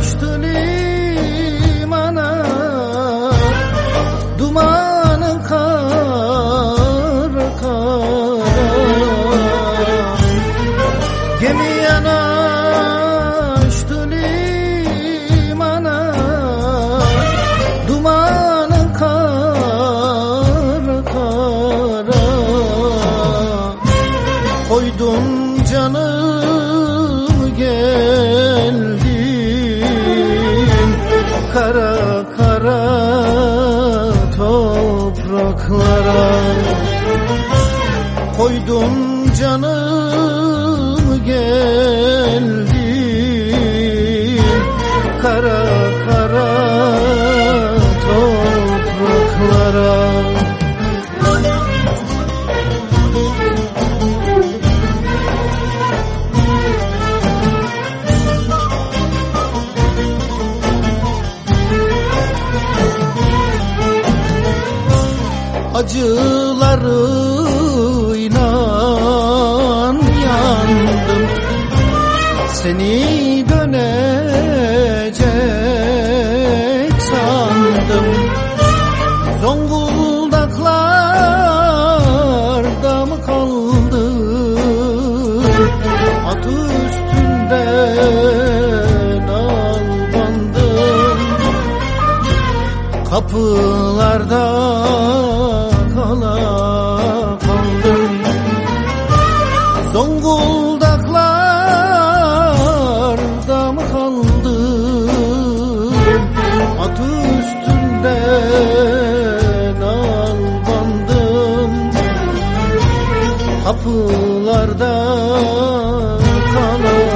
açtı limana. Dumanı kara kara Gemi yanaştı limana. Dumanı kara kara. Koydum canımı geldim Kara kara topraklara. Koydum canımı geldim Kara acılarıyla yandım. Seni dönecek sandım. Zonguldaklarda mı kaldı At Kapılarda kala kaldım Zonguldaklarda mı kaldım? At üstünden albandım Kapılarda kala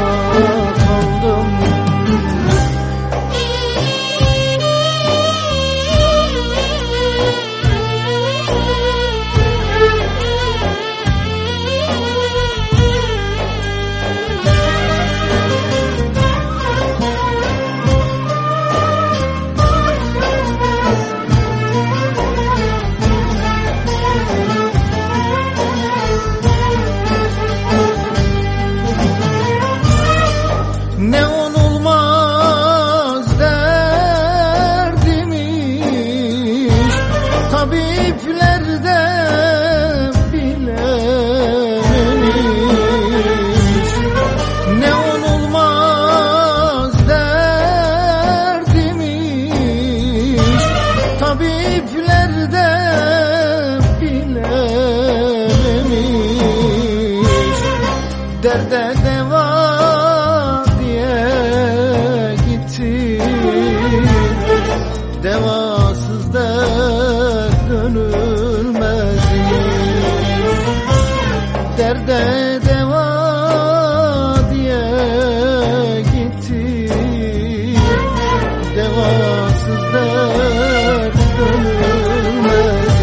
Tabiplerde bilememiş Ne onulmaz derdimiz Tabiplerde bilememiş Derde deva diye gitti Devasız dert Derde deva diye gitti? Devasız dert dönülmez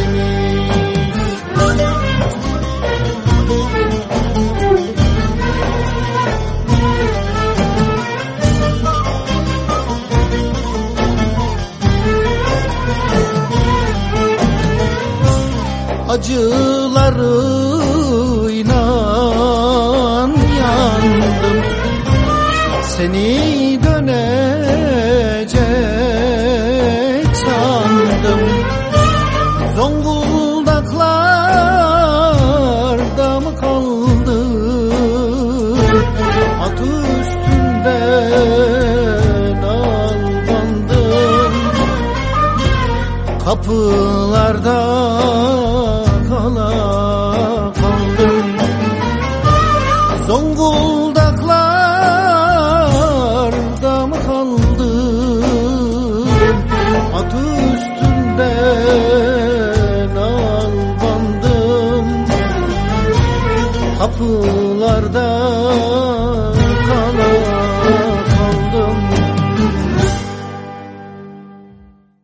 acılarıyla Seni dönecek sandım. Zonguldaklarda mı kaldı? At üstünden albandım Kapılarda kala Kapılarda